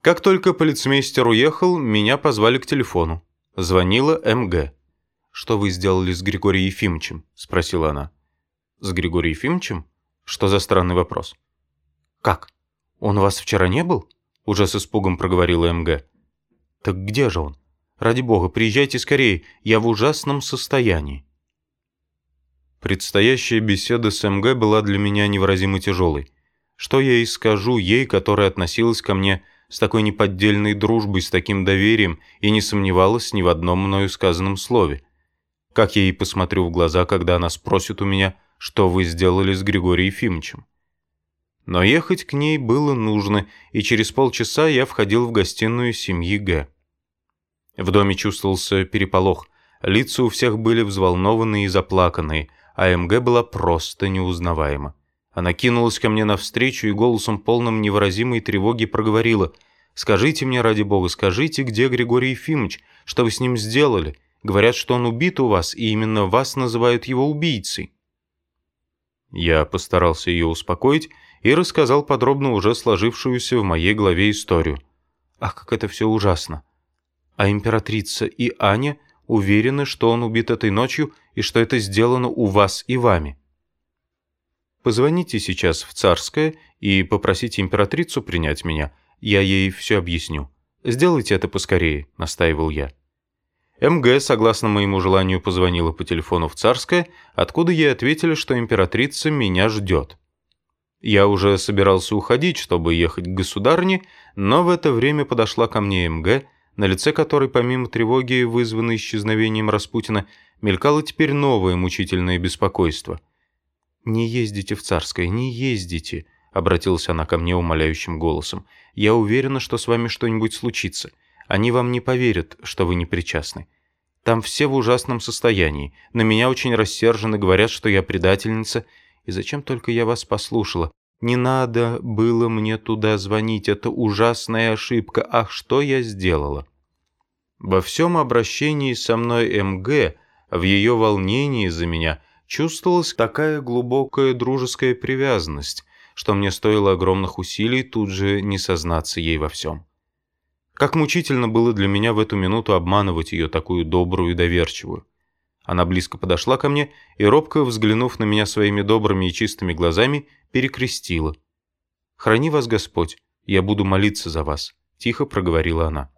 Как только полицмейстер уехал, меня позвали к телефону. Звонила МГ. «Что вы сделали с Григорием Ефимовичем?» – спросила она. «С Григорием Ефимовичем? Что за странный вопрос?» «Как? Он у вас вчера не был?» – уже с испугом проговорила МГ. «Так где же он? Ради бога, приезжайте скорее, я в ужасном состоянии». Предстоящая беседа с МГ была для меня невыразимо тяжелой. Что я и скажу ей, которая относилась ко мне с такой неподдельной дружбой, с таким доверием и не сомневалась ни в одном мною сказанном слове? Как я ей посмотрю в глаза, когда она спросит у меня, что вы сделали с Григорием Ефимовичем? Но ехать к ней было нужно, и через полчаса я входил в гостиную семьи Г. В доме чувствовался переполох. Лица у всех были взволнованные и заплаканные, а МГ была просто неузнаваема. Она кинулась ко мне навстречу и голосом полным невыразимой тревоги проговорила «Скажите мне, ради бога, скажите, где Григорий Ефимович? Что вы с ним сделали? Говорят, что он убит у вас, и именно вас называют его убийцей». Я постарался ее успокоить и рассказал подробно уже сложившуюся в моей голове историю. Ах, как это все ужасно. А императрица и Аня уверены, что он убит этой ночью и что это сделано у вас и вами. Позвоните сейчас в Царское и попросите императрицу принять меня. Я ей все объясню. Сделайте это поскорее, настаивал я. МГ, согласно моему желанию, позвонила по телефону в Царское, откуда ей ответили, что императрица меня ждет. Я уже собирался уходить, чтобы ехать к государне, но в это время подошла ко мне МГ, на лице которой, помимо тревоги, вызванной исчезновением Распутина, мелькало теперь новое мучительное беспокойство. «Не ездите в Царское, не ездите», — обратилась она ко мне умоляющим голосом. «Я уверена, что с вами что-нибудь случится. Они вам не поверят, что вы не причастны. Там все в ужасном состоянии. На меня очень рассержены, говорят, что я предательница. И зачем только я вас послушала? Не надо было мне туда звонить, это ужасная ошибка. Ах, что я сделала?» Во всем обращении со мной МГ, в ее волнении за меня, чувствовалась такая глубокая дружеская привязанность, что мне стоило огромных усилий тут же не сознаться ей во всем. Как мучительно было для меня в эту минуту обманывать ее такую добрую и доверчивую. Она близко подошла ко мне и, робко взглянув на меня своими добрыми и чистыми глазами, перекрестила. «Храни вас Господь, я буду молиться за вас», — тихо проговорила она.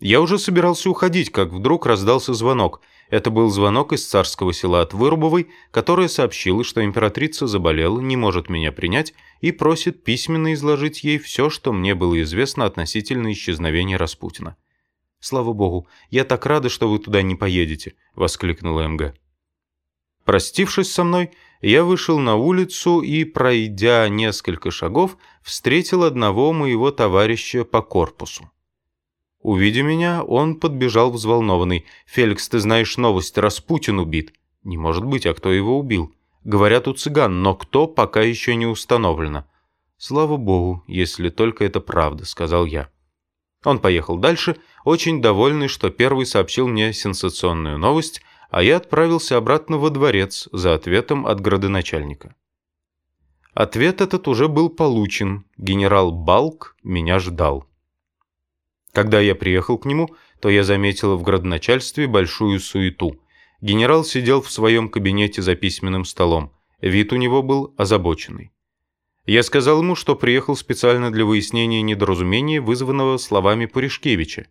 Я уже собирался уходить, как вдруг раздался звонок. Это был звонок из царского села от Вырубовой, которая сообщила, что императрица заболела, не может меня принять и просит письменно изложить ей все, что мне было известно относительно исчезновения Распутина. «Слава богу, я так рада, что вы туда не поедете», — воскликнула МГ. Простившись со мной, я вышел на улицу и, пройдя несколько шагов, встретил одного моего товарища по корпусу. Увидя меня, он подбежал взволнованный. «Феликс, ты знаешь новость, Распутин убит». «Не может быть, а кто его убил?» «Говорят, у цыган, но кто, пока еще не установлено». «Слава богу, если только это правда», — сказал я. Он поехал дальше, очень довольный, что первый сообщил мне сенсационную новость, а я отправился обратно во дворец за ответом от градоначальника. Ответ этот уже был получен. Генерал Балк меня ждал. Когда я приехал к нему, то я заметил в градоначальстве большую суету. Генерал сидел в своем кабинете за письменным столом. Вид у него был озабоченный. Я сказал ему, что приехал специально для выяснения недоразумения, вызванного словами Пуришкевича.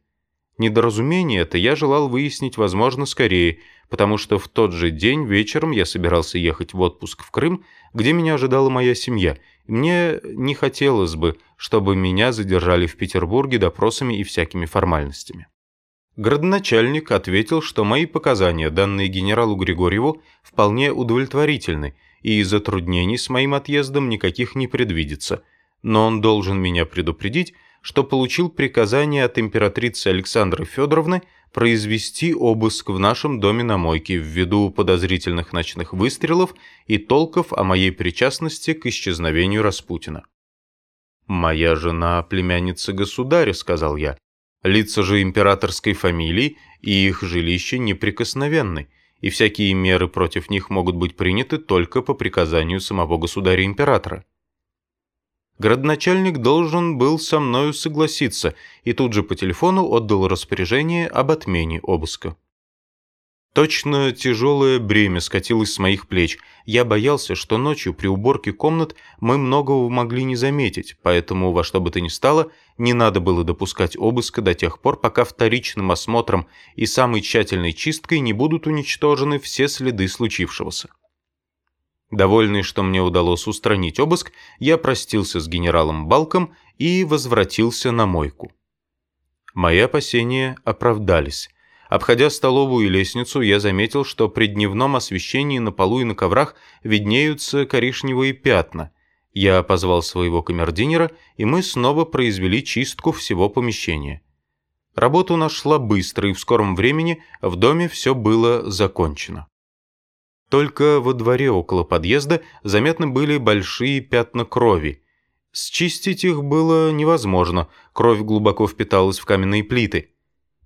Недоразумение это я желал выяснить, возможно, скорее, потому что в тот же день вечером я собирался ехать в отпуск в Крым, где меня ожидала моя семья. Мне не хотелось бы, чтобы меня задержали в Петербурге допросами и всякими формальностями. Градоначальник ответил, что мои показания, данные генералу Григорьеву, вполне удовлетворительны, и затруднений с моим отъездом никаких не предвидится, но он должен меня предупредить, что получил приказание от императрицы Александры Федоровны произвести обыск в нашем доме на мойке ввиду подозрительных ночных выстрелов и толков о моей причастности к исчезновению Распутина. «Моя жена – племянница государя», – сказал я. «Лица же императорской фамилии и их жилища неприкосновенны, и всякие меры против них могут быть приняты только по приказанию самого государя-императора». Градоначальник должен был со мною согласиться и тут же по телефону отдал распоряжение об отмене обыска. Точно тяжелое бремя скатилось с моих плеч. Я боялся, что ночью при уборке комнат мы многого могли не заметить, поэтому во что бы то ни стало, не надо было допускать обыска до тех пор, пока вторичным осмотром и самой тщательной чисткой не будут уничтожены все следы случившегося. Довольный, что мне удалось устранить обыск, я простился с генералом Балком и возвратился на мойку. Мои опасения оправдались. Обходя столовую и лестницу, я заметил, что при дневном освещении на полу и на коврах виднеются коричневые пятна. Я позвал своего камердинера, и мы снова произвели чистку всего помещения. Работа у нас шла быстро, и в скором времени в доме все было закончено. Только во дворе около подъезда заметны были большие пятна крови. Счистить их было невозможно, кровь глубоко впиталась в каменные плиты.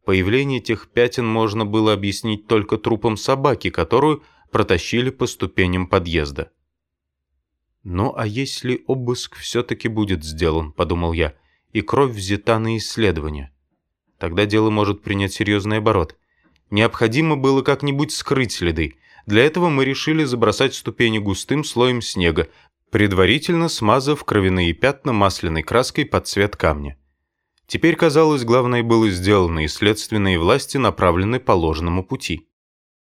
Появление тех пятен можно было объяснить только трупом собаки, которую протащили по ступеням подъезда. «Ну а если обыск все-таки будет сделан», — подумал я, — «и кровь взята на исследование? Тогда дело может принять серьезный оборот. Необходимо было как-нибудь скрыть следы. Для этого мы решили забросать ступени густым слоем снега, предварительно смазав кровяные пятна масляной краской под цвет камня. Теперь, казалось, главное было сделано, и следственные власти направлены по ложному пути.